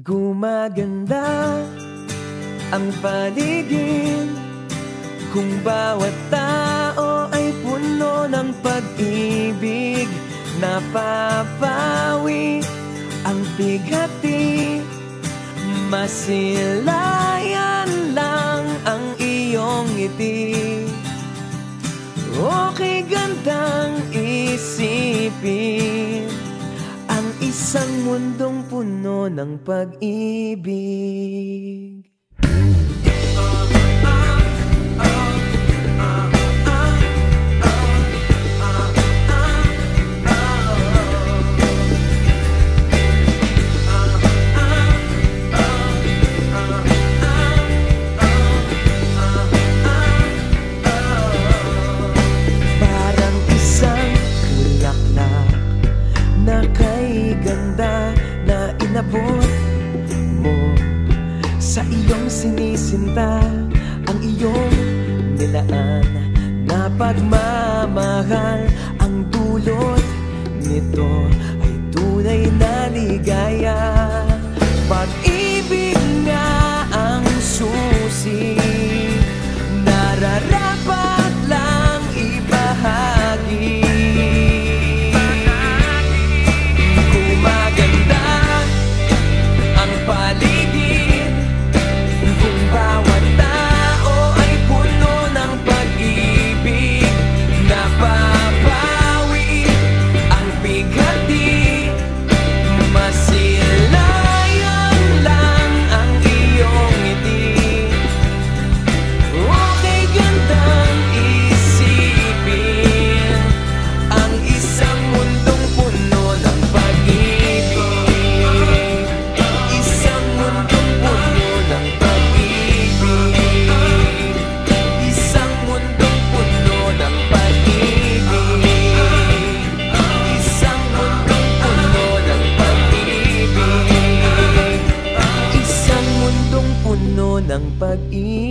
Gumaganda ang paligid Kung bawat tao ay puno ng pag-ibig. Napapawi ang bighati Masilayan lang ang iyong ngiti. Okay gandang mundong puno ng pag-ibig ganda na inabot mo Sa iyong sinisinta. Ang iyong nilaan Na pagmamahal Ang dulot nito Ay tunay na ligaya. Pag-ibig pag-ibig